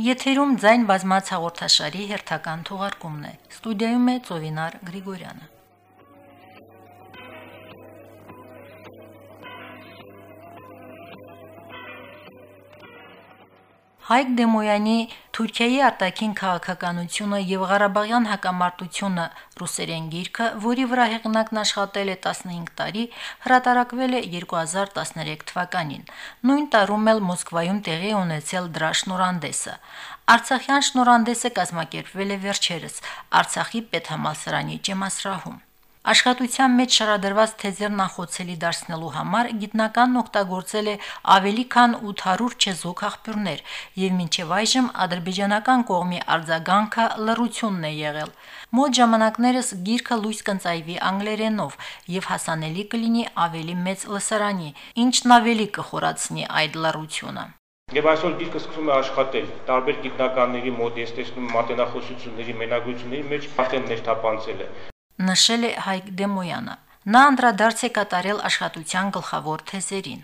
Եթերում ձայն բազմաց հաղորդաշարի հերթական թողարկումն է։ Ստուդիայում է Ծովինար Գրիգորյանը։ Հայկ Դեմոյանի Թուրքիայի արտաքին քաղաքականությունը եւ Ղարաբաղյան հակամարտությունը ռուսերեն գիրքը, որի վրա հեղինակն աշխատել է 15 տարի, հրատարակվել է 2013 թվականին։ Նույն տարում էլ Մոսկվայում տեղի ունեցել դրա շնորհանդեսը։ Արցախյան շնորհանդեսը կազմակերպվել է վերջերս Արցախի պետհամալսարանի Ճեմասրահում։ Աշխատության մեջ շարադրված թեզեր նախոցելի դարձնելու համար գիտնականն օգտագործել է ավելի քան 800 չեզոք աղբյուրներ եւ մինչեւ այժմ ադրբեջանական կողմի արձագանքը լռությունն է եղել։ Մոտ ժամանակներս գիրքը լույս կընծայվի անգլերենով եւ հասանելի կլինի ավելի մեծ լսարանի, ինչն ավելի կխորացնի այդ լռությունը։ Եվ այսօր գիրքը սկսում է աշխատել։ Տարբեր գիտնականների մոտ ես տեսնում մատենախոսությունների, մենագրությունների մեջ արդեն ներթափանցել է նշել է Հայկ Դեմոյանը։ Նա անդրադարձ է կատարել աշխատության գլխավոր թեզերին։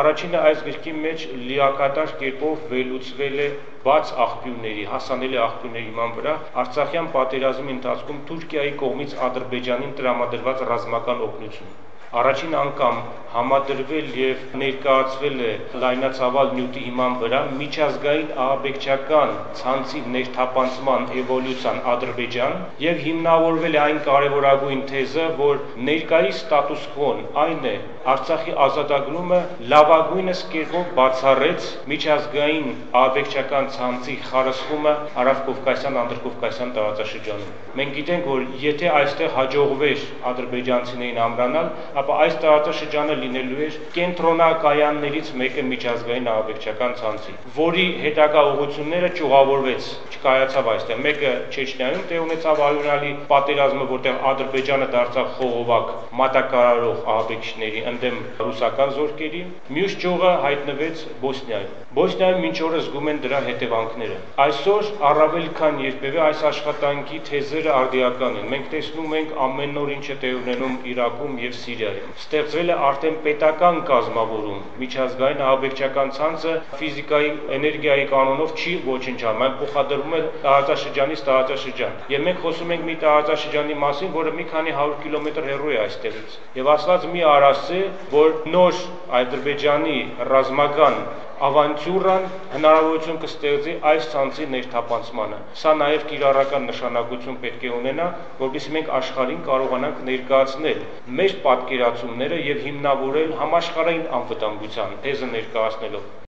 Առաջինը այս գրքի մեջ լիակատար կերպով վերլուծվել է բաց աղբյուրների, հասանելի աղբյուրների իման վրա Արցախյան պատերազմի ընթացքում Թուրքիայի կողմից Ադրբեջանին տրամադրված ռազմական օգնություն առաջին անգամ համադրվել եւ ներկայացվել է լայնացավալ նյութի հիման վրա միջազգային ահաբեկչական ցանցի ներթափանցման էվոլյուցիան Ադրբեջան եւ հիմնավորվել է այն կարևորագույն թեզը, որ ներկայիս ստատուս քվոն այն է Արցախի ազատագրումը լավագույնս կերպով բացառեց միջազգային ահաբեկչական ցանցի խարսխումը Հարավ-Կովկասյան, Անդրկովկասյան տարածաշրջանում։ Մենք գիտենք, որ եթե այստեղ հաջողվեր ադրբեջանցիներին ամրանալ, ապա այս տարածաշրջանը լինելու էր կենտրոնակայաններից մեկը միջազգային ահաբեկչական ցանցի, որի հետագա ուղությունները ճյուղավորվեց, չկայացավ այստեղ։ Մեկը Չեչնիայում տեղ ունեցավ արյունալի պատերազմը, որտեղ Ադրբեջանը դարձավ խողովակ մատակարարող ահաբեկիչների ընդդեմ ռուսական զորքերի, մյուս ճյուղը հայտնվեց Բոսնիայում։ Բոսնիայում մինչ օրը զգում են դրա հետևանքները։ Այսօր առավել քան երբևէ այս աշխատանքի թեզերը արդիական են։ Մենք տեսնում ենք ամեն օր ինչ է տեղ ունենում Իրաքում եւ Սիրիայում Ստեղծվել է արդեն պետական կազմավորում։ Միջազգային ահաբեկչական ցանցը ֆիզիկայի էներգիայի կանոնով չի ոչնչանում, այն փոխադրվում է տարածաշրջանից տարածաշրջան։ Եվ մենք խոսում ենք մի տարածաշրջանի մասին, որը մի քանի 100 կիլոմետր հեռու է այստեղից։ Եվ ասված մի արասը, որ նոր Ադրբեջանի ռազմական ավանտյուրան հնարավորություն կստեղծի այս ցանցի ներթափանցմանը։ Սա նաև կիրառական նշանակություն պետք է ունենա, որովհետեւ մենք աշխարհին կարողանանք ներկայացնել մեր պատկերացումները եւ հիմնավորել համաշխարհային անվտանգության թեզը ներկայացնելով։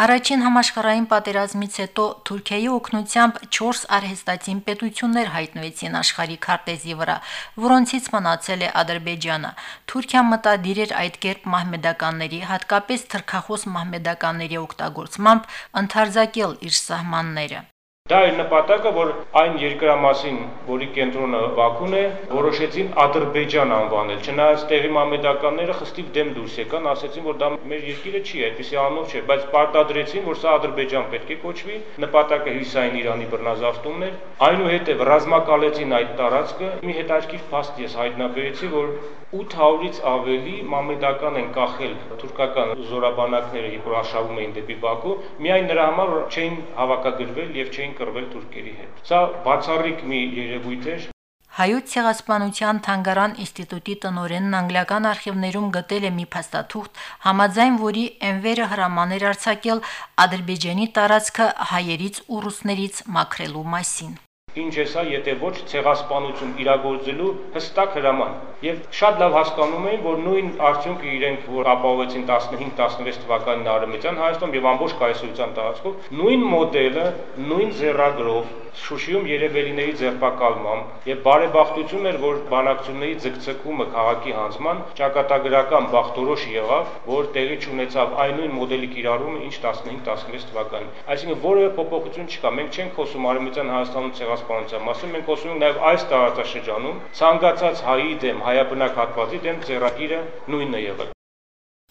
Առաջին համաշխարհային պատերազմից հետո Թուրքիայի օգնությամբ 4 արհեստացին պետություններ հայտնվեցին աշխարհի քարտեզի վրա, որոնցից մնացել է Ադրբեջանը։ Թուրքիան մտադիր էր այդ կերպ մահմեդականների, հատկապես թրքախոս մահմեդականների օգտագործմամբ ընդարձակել իր սահմանները։ Դա էր նպատակը, որ այն երկրամասին, որի կենտրոնը Բաքուն է, որոշեցին Ադրբեջան անվանել։ Չնայած տեղի մամեդականները խստիվ դեմ դուրս եկան, ասեցին, որ դա մեր երկիրը չի, այդպեսի անունով չէ, բայց պարտադրեցին, որ սա Ադրբեջան պետք է կոչվի, նպատակը հյուսային Իրանի բռնազավթումն էր։ Այնուհետև ռազմակալեցին այդ տարածքը։ Մի հետաքրքիր փաստ ես հայտնաբերեցի, որ 800-ից ավելի մամեդական են կախել թուրքական զորաբանակները, երբ որ արշավում էին դեպի Բաքու, միայն նրա համար որ չէին հավաքագրվել եւ չէին կռվել թուրքերի հետ։ Սա բացառիկ մի երևույթ էր, Հայոց ցեղասպանության թանգարան ինստիտուտի տնօրենն անգլիական արխիվներում գտել է մի փաստաթուղթ, համաձայն որի Էնվերը հրամաներ արձակել Ադրբեջանի տարածքը հայերից ու ռուսներից մաքրելու մասին։ Ինչ է սա, եթե ոչ ցեղասպանություն իրագործելու հստակ հրաման։ Եվ շատ լավ հասկանում էին, որ նույն արդյունքը իրենք որ ապահովեցին 15-16 թվականին Արեմեծյան Հայաստանում եւ ամբողջ կայսրության տարածքով, նույն մոդելը, նույն ձեռագրով Շուշիում երևելիների ձերբակալմամբ եւ բարեբախտություն էր, որ բանակցությունների ձգձգումը քաղաքի հանձման ճակատագրական բախտորոշ եղավ, որ տեղի ունեցավ այն նույն մոդելի կիրառումը, ինչ 15-16 թվականին։ Այսինքն որևէ փոփոխություն չկա։ Մենք չենք խոսում Արեմեծյան Հայաստանում ցեղասպանության մասին, մենք խոսում ենք նաեւ այս տարածաշրջանում ցանկացած հայի դեմ, հայաբնակ հատվածի դեմ ձեռագիրը նույնն է եղել։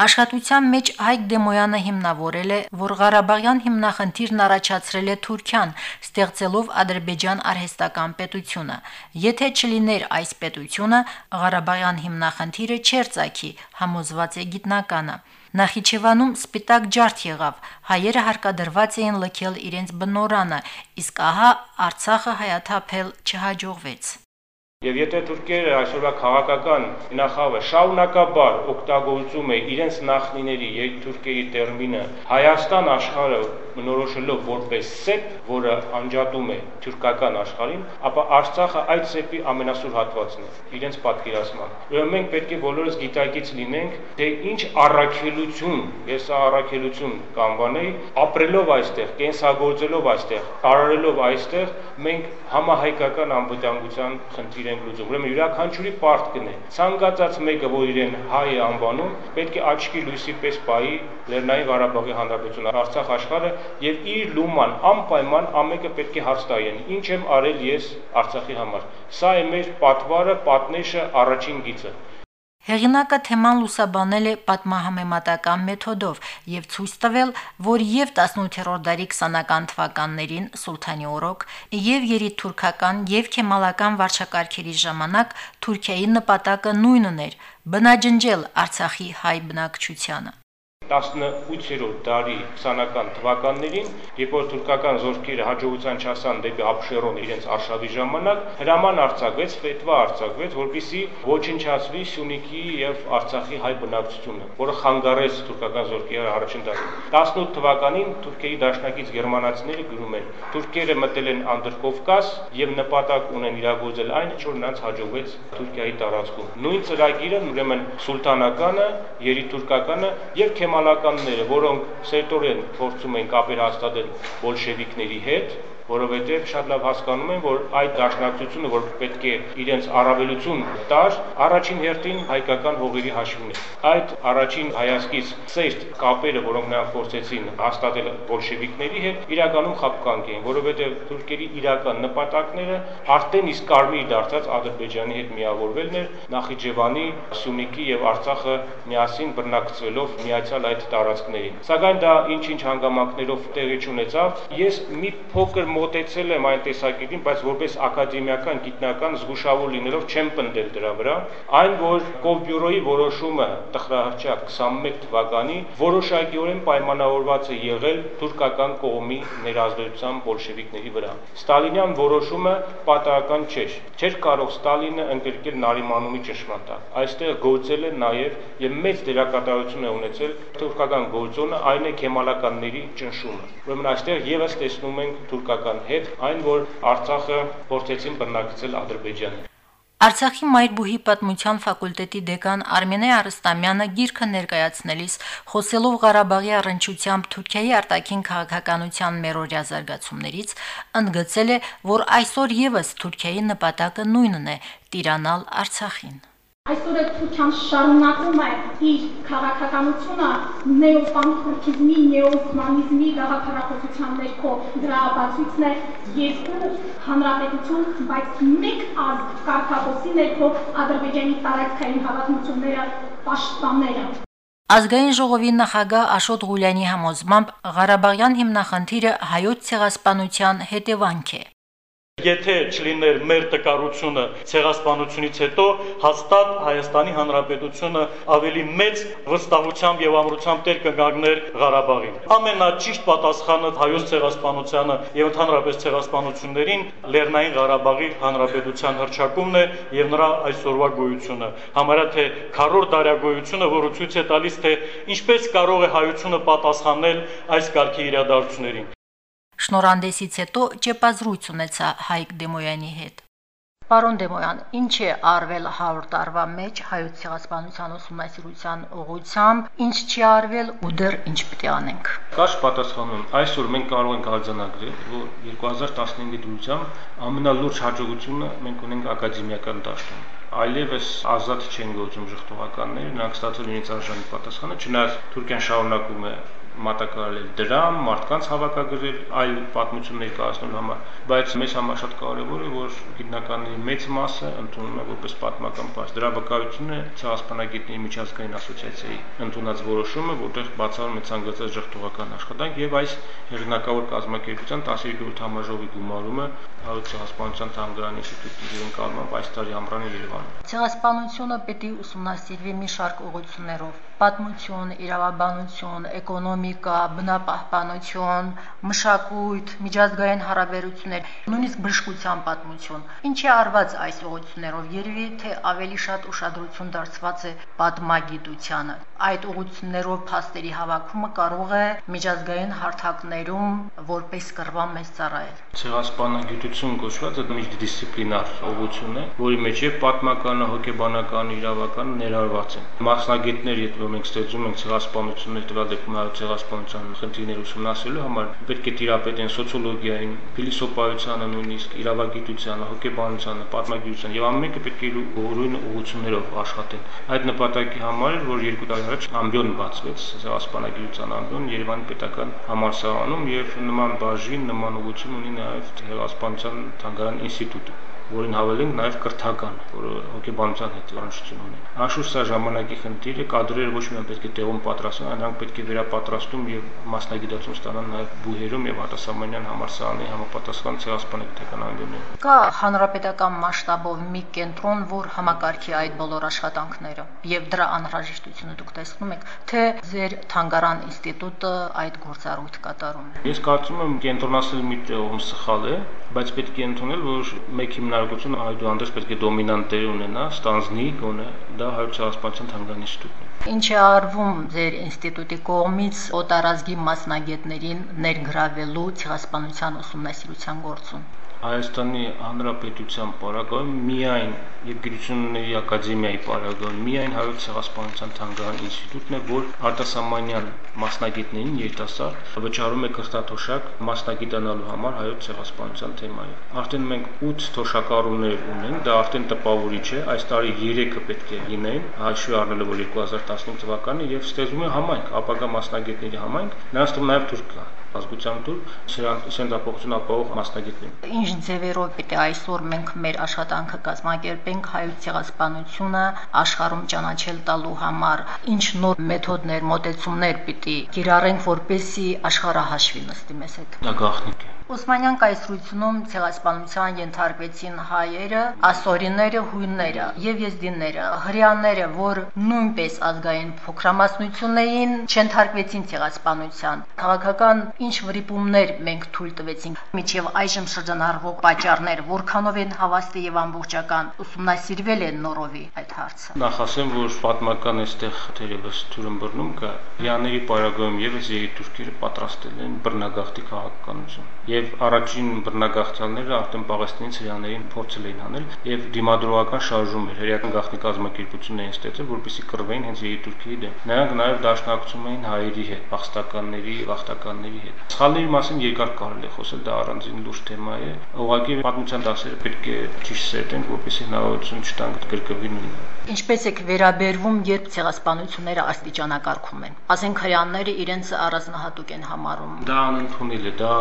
Աշխատության մեջ Հայկ Դեմոյանը հիմնավորել է, որ Ղարաբաղյան հիմնախնդիրն առաջացրել է Թուրքիան, ստեղծելով Ադրբեջան արհեստական պետությունը։ Եթե չլիներ այս պետությունը, Ղարաբաղյան հիմնախնդիրը չէր ցակի, համոզված է գիտնականը։ Նախիջևանում սպիտակ ջարդ եղավ, հայերը հարկադրված էին լքել իրենց բնորանը, իսկ ահա Արցախը հայաթափել չհաջողվեց։ Եվ եթե թուրքերը այսօրվա քաղաքական նախավը շարունակաբար օգտագործում է իրենց նախնիների եւ թուրքերի տերմինը Հայաստան աշխարհը բնորոշելով որպես սեփ, որը անջատում է թուրքական աշխարհին, ապա Արցախը այդ սեփի ամենասուր հատվածն է իրենց պատկերացման։ Ուրեմն մենք պետք է բոլորս գիտակից լինենք, թե ինչ առաքելություն, ես առաքելություն կանվանեի, ապրելով այստեղ, կենսագործելով այստեղ, արարելով այստեղ, մենք համահայկական անվտանգության խնդիր ենք լուծում։ Ուրեմն յուրաքանչյուրի պարտ կնե։ Ցանկացած մեկը, որ իրեն հայ է անվանում, պետք է աչքի լույսի պես պայի Լեռնային Ղարաբաղի Հանրապետությունը, Արցախ աշխարհը եւ իր լուման անպայման ամենը պետք է հարց տային։ Ինչ եմ արել ես Արցախի համար։ Սա է մեր պատվարը, պատնեշը, առաջին գիծը։ Հեղինակը թեման լուսաբանել է պատմահամեմատական մեթոդով եւ ցույց տվել, որ եւ 18-րդ դարի 20-ական թվականներին Սուլթանի օրոք եւ երիտթուրքական եւ քեմալական վարչակարգերի ժամանակ Թուրքիայի նպատակը նույնն էր՝ բնաջնջել Արցախի հայ բնակչությանը։ 18-րդ դարի 20-ական թվականներին, երբ որ թուրքական զորքերը հաջողության չասան դեպի Աբշերոն իրենց արշավի ժամանակ, հրաման արձակվեց, ֆետվա արձակվեց, որպիսի ոչնչացվի Սյունիքի եւ Արցախի հայ բնակչությունը, որը խանգարեց թուրքական զորքերի առաջին դարին։ 18 թվականին թուրքերի դաշնակից գերմանացիները գրում են. թուրքերը մտել են Անդրկովկաս եւ նպատակ ունեն իրագործել այն, ինչ որ նրանց հաջողվեց Թուրքիայի տարածքում։ Նույն ծրագիրը ուրեմն սուլտանականը, երիտուրկականը եւ Քեմալ գերմանականները, որոնք սերտորեն փորձում են կապեր հաստատել բոլշևիկների հետ, որովհետև շատ լավ հասկանում են, որ այդ դաշնակցությունը, որ պետք է իրենց առավելություն տար, առաջին հերթին հայկական հողերի հաշվին է։ Այդ առաջին հայացքից սերտ կապերը, որոնք նրանք փորձեցին հաստատել բոլշևիկների հետ, իրականում խապկանք էին, որովհետև թուրքերի իրական նպատակները արդեն իսկ կարմիր դարձած Ադրբեջանի հետ միավորվելն էր Նախիջևանի, Սյունիքի եւ Արցախը միասին բռնակցվելով միացյալ այդ տարածքներին։ Սակայն դա ինչ-ինչ հանգամանքներով տեղի չունեցավ։ Ես մի փոքր մոտեցել եմ այն տեսակետին, բայց որպես ակադեմիական գիտնական զգուշավոր լինելով չեմ պնդել դրա վրա, այն որ Կովբյուրոյի որոշումը տխրահարճակ 21 թվականի որոշակիորեն պայմանավորված է եղել թուրքական կողմի ներազդեցությամբ բոլշևիկների վրա։ Ստալինյան որոշումը պատահական չէր։ Չէր կարող Ստալինը ընդգրկել Նարիմանումի ճշմարտակ։ Այստեղ գործել է նաև եւ մեծ դերակատարություն է ունեցել թուրքական գործոնը, այն է քեմալականների ճնշումը։ Ուրեմն այստեղ եւս տեսնում ենք թուրքական Հայաստան հետ, այն որ Արցախը փորձեցին բռնակցել Ադրբեջանը։ Արցախի Մայրբուհի պատմության ֆակուլտետի դեկան Արմենե Արստամյանը գիրքը ներկայացնելիս խոսելով Ղարաբաղի առնչությամբ Թուրքիայի արտաքին քաղաքականության մերօրյա զարգացումներից ընդգծել է, որ այսօր եւս Թուրքիայի նպատակը նույնն է՝ տիրանալ Արցախին։ Այսօր է Թուրքիան շարունակում է իր քաղաքականությունը նեոպանթուրքիզմի, նեոօսմանիզմի գաղափարախոսության ներքո դրա ապացույցն է երկու հանրապետություն, բայց մեկ ազգ կարգախոսի ներքո Ադրբեջանի տարածքային հավասարությունները պաշտպանները։ Ազգային ժողովի նախագահ Աշոտ Ղուլյանի համոզմամբ Ղարաբաղյան հիմնախնդիրը հայոց ցեղասպանության հետևանք է։ Եթե չլիներ մեր տկարությունը ցեղասպանությունից հետո, հաստատ Հայաստանի Հանրապետությունը ավելի մեծ վստահությամբ եւ ամրությամբ տեր կգagner Ղարաբաղին։ Ամենաճիշտ պատասխանը հայոց ցեղասպանությանը եւ ընդհանրապես ցեղասպանություններին Լեռնային Ղարաբաղի Հանրապետության հրճակումն է եւ նրա այսօրվա գոյությունը։ Համարյա թե քառորդ դարյագոյությունը, որը ցույց է տալիս, թե ինչպես կարող է հայությունը պատասխանել այս կարգի իրադարձություններին։ Շնորհանդեսից հետո ճեպազրույց ունեցա Հայկ Դեմոյանի հետ։ Պարոն Դեմոյան, ինչ է արվել 100 տարվա մեջ հայոց ցեղասպանության ուսումնասիրության ուղղությամբ, ինչ չի արվել ու դեռ ինչ պետք է անենք։ Կարճ պատասխանում, այսօր մենք կարող ենք արձանագրել, որ 2015-ի դրությամբ ամենալուրջ հաջողությունը մենք ունենք ակադեմիական դաշտում այլևս ազատ չեն գործում ժխտողականները, նրանք ստացել են իրենց արժանի պատասխանը, չնայած Թուրքիան շարունակում է մատակարարել դրամ, մարդկանց հավաքագրել այլ պատմություն ներկայացնելու համար, բայց մեզ համար շատ կարևոր է, որ գիտնականների մեծ մասը ընդունում է որպես պատմական փաստ։ Դրա վկայությունը ցեղասպանագետների միջազգային ասոցիացիայի ընդունած որոշումը, որտեղ բացառում է ցանկացած ժխտողական աշխատանք եւ այս հերնակավոր կազմակերպության 12-րդ համաժողովի գումարումը հարուտ ցեղասպանության թանգարանի ինստիտուտի ընկալմամբ այս տարի ամռանը Երևանում։ Ցեղասպանությունը պետք է ուսումնասիրվի մի շարք ուղղություններով՝ պատմություն, իրավաբանություն, էկոնոմիկա, բնապահպանություն, մշակույթ, միջազգային հարաբերություններ, նույնիսկ բժշկության պատմություն։ Ինչի արված այս ուղղություններով? Երևի թե ավելի շատ ուշադրություն դարձված է պատմագիտությանը։ Այդ ուղղություններով փաստերի հավաքումը կարող է միջազգային հարթակներում որպես կրվա մեծ ծառայել։ Ցեղասպանագիտություն կոչված այդ միջդիսցիպլինար ուղղություն է, որի մեջ է պատմականը, հոգեբանականը, իրավականը ներառված են։ Մասնագետներ, եթե մենք ստեղծում ենք ցեղասպանություններ տվյալ դեպքում այո ցեղասպանության խնդիրներ ուսումնասիրելու համար պետք է տիրապետեն սոցիոլոգիային, փիլիսոփայությանը, նույնիսկ իրավագիտությանը, հոգեբանությանը, պատմագիտությանը եւ ամեն մեկը պետք է իր ուրույն ուղղություններով աշխատեն։ Այդ նպատակի համար էր, որ երկու տարի առաջ ամբիոն բացվեց ցեղասպանագիտության ամբիոն Երևանի պետական համալսարանում եւ նման բաժին, նման ուղղություն ունի նաեւ ցեղասպանության թանգարան ինստիտուտը որին հավելենք նաև կրթական, որը հոգեբանության հետ առնչություն ունի։ Անշուշտ սա ժամանակի խնդիր է, կադրերը ոչ միայն պետք է տեղում պատրաստվեն, այլ նրանք պետք է վերապատրաստում եւ մասնագիտացում ստանան նաև բուհերում եւ արտասահմանյան համալսարանի համապատասխան ցեղասպանագիտական անգյուններում։ Կա հանրապետական մասշտաբով մի կենտրոն, որ համակարգի այդ բոլոր աշխատանքները եւ դրա անհրաժեշտությունը դուք տեսնում եք, թե ձեր թանգարան ինստիտուտը այդ գործառույթ կատարում Ես կարծում եմ կենտրոնացնել մի տեղում սխալ է, բայց պետք է ընդունել, որ մեկ հիմնարկություն այդուհանդերձ պետք է դոմինանտ տեղ ունենա, ստանձնի գոնե դա հայոց ցեղասպանության թանգարանի ինստիտուտն է։ Ինչ է արվում ձեր ինստիտուտի կողմից օտարազգի մասնագետներին ներգրավելու ցեղասպանության ուսումնասիրության գործում։ Հայաստանի Հանրապետության պարագայում միայն եւ Գիտությունների Ակադեմիայի պարագայում միայն հայոց ցեղասպանության թանգարան ինստիտուտն է, որ արտասահմանյան մասնագետներին երիտասարդ վճարում է կրթաթոշակ մասնագիտանալու համար հայոց ցեղասպանության թեմայով։ Արդեն մենք 8 թոշակառուներ ունենք, դա արդեն տպավորիչ է, այս տարի 3-ը պետք է լինեն, հաշվի առնելով որ 2015 թվականը եւ ստեղծում է համայնք, ապագա մասնագետների համայնք, նրանց թվում նաեւ թուրք կա ազգության տուր սերնդապողություն ապահով մասնագետներին։ Ինչ ձևերով պիտի այսօր մենք մեր աշխատանքը կազմակերպենք հայոց ցեղասպանությունը աշխարհում ճանաչել տալու համար, ինչ նոր մեթոդներ, մոտեցումներ պիտի կիրառենք, որպեսզի աշխարհը հաշվի նստի մեզ հետ։ Դա գաղտնիք է։ Օսմանյան կայսրությունում ցեղասպանության ենթարկվեցին հայերը, ասորիները, հույները եւ եզդիները, հрьяաները, որ նույնպես ազգային փոքրամասնություն էին, չենթարկվեցին ցեղասպանության։ Քաղաքական ինչ վրիպումներ մենք թույլ տվեցինք միջև այժմ շրջանառվող պատճառներ, որքանով են հավաստի եւ ամբողջական ուսումնասիրվել են նորովի այդ հարցը։ Նախ ասեմ, որ պատմական այստեղ թերևս թուրմբռնում կա։ Հрьяաների պարագայում եւս երիտուրքերը պատրաստել են բռնագաղթի քաղաքականություն եւ առաջին բռնագաղթյալները արդեն Պաղեստինից հրեաներին փորձել էին անել եւ դիմադրողական շարժում էր հրեական գաղտնի կազմակերպություն էին ստեղծել որպեսզի կռվեին հենց Եդուրքիի դեմ նրանք նաեւ դաշնակցում էին հայերի հետ պախստականների վախտականների հետ սխալների մասին երկար կարելի է խոսել դա առանձին լուրջ թեմա է ուղղակի պատմության դասերը պետք է ճիշտ սերտենք որպեսզի հնարավորություն չտանք գրկվի նույնը ինչպես է վերաբերվում երբ ցեղասպանությունները աստիճանակարգում են ասենք հրեաները իրենց առանձնահատուկ են համարում դա անընդունելի է դա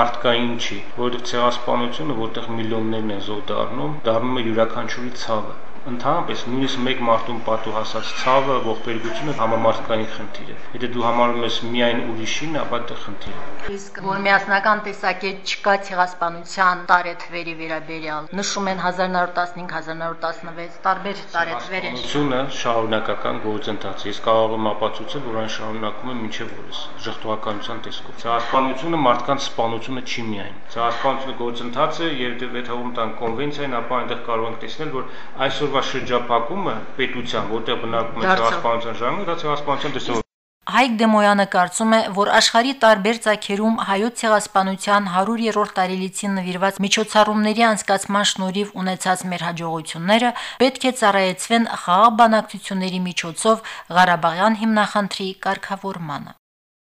մարդկային չի, որովհետև ցեղասպանությունը, որտեղ միլիոններն են զոհ դառնում, դառնում է յուրաքանչյուրի ցավը ընդհանրապես նույնիսկ մեկ մարդուն պատուհասած ցավը, ողբերգությունը համամարտկային խնդիր է։ Եթե դու համարում ես միայն ուրիշին, ապա դա խնդիր է։ Իսկ որ միասնական տեսակետ չկա ցեղասպանության տարեթվերի վերաբերյալ, նշում են 1915-1916 տարբեր տարեթվեր են։ Ցեղասպանությունը շարունակական գործընթաց։ Ես կարող եմ ապացուցել, որ այն շարունակում է մինչև օրս ժխտողականության տեսքով։ Ցեղասպանությունը մարդկանց սպանությունը չի միայն։ Ցեղասպանությունը գործընթաց է, եւ դե վետհողում տան կոնվենցիային, ապա այնտեղ կարող ենք տեսնել, որ այսօրվա շրջափակումը պետության, որտեղ բնակվում է ցեղասպանության ժամանակ, դա ցեղասպանության դեսով Հայկ Դեմոյանը կարծում է, որ աշխարի տարբեր ցակերում հայոց ցեղասպանության 100-րդ տարելիցին նվիրված միջոցառումների անցկացման շնորհիվ ունեցած մեր հաջողությունները պետք է ծառայեցվեն խաղաղ բանակցությունների միջոցով Ղարաբաղյան հիմնախնդրի կարգավորմանը։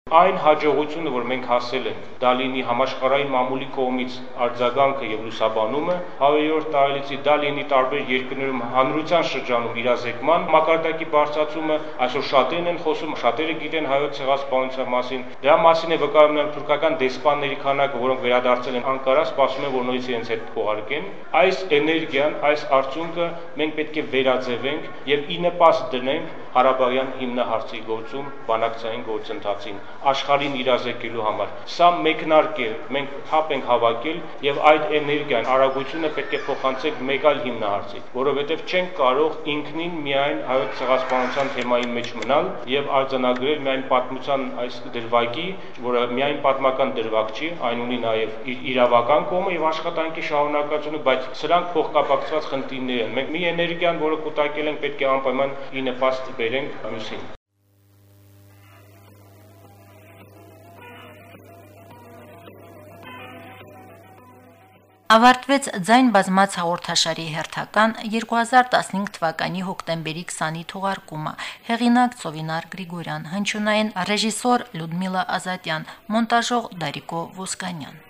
Այն հաջողությունը, որ մենք հասել ենք, դա լինի համաշխարհային մամուլի կողմից արձագանքը եւ լուսաբանումը, 100-րդ տարելիցի դա լինի տարբեր երկրներում հանրության շրջանում իրազեկման մակարդակի բարձրացումը, այսօր շատերն են խոսում, շատերը գիտեն հայոց ցեղասպանության մասին։ Դրա մասին է վկայում նաև թուրքական դեսպանների քանակը, որոնք վերադարձել են Անկարա, սպասում են, որ նույնիսկ իրենց հետ կողարկեն։ Այս էներգիան, այս արդյունքը մենք պետք է վերաձևենք եւ ի նպաստ դնենք Ղարաբաղյան հիմնահարցի գործում բանակցային գործընթացին աշխարհին իրազեկելու համար։ Սա մեկնարկ է, մենք թափ ենք հավաքել եւ այդ էներգիան, արագությունը պետք է փոխանցենք մեկ այլ հիմնահարցի, որովհետեւ չենք կարող ինքնին միայն հայոց ցեղասպանության թեմայի մեջ մնալ եւ արձանագրել միայն պատմության այս դրվագի, որը միայն պատմական դրվագ չի, այն ունի նաեւ իր իրավական կողմը եւ աշխատանքի շարունակությունը, բայց սրանք փոխկապակցված խնդիրներ են։ Մենք մի էներգիան, որը կուտակել ենք, պետք է անպայման ի նպաստ բերենք մյուսին։ Ավարտվեց ձայն բազմաց հաղորդաշարի հերթական 2015 թվականի հոկտեմբերի 20-ի թողարկումը։ Հեղինակ Ծովինար Գրիգորյան, հնչյունային ռեժիսոր Լյուդմիլա Ազատյան, մոնտաժող Դարիկո Ոսկանյան։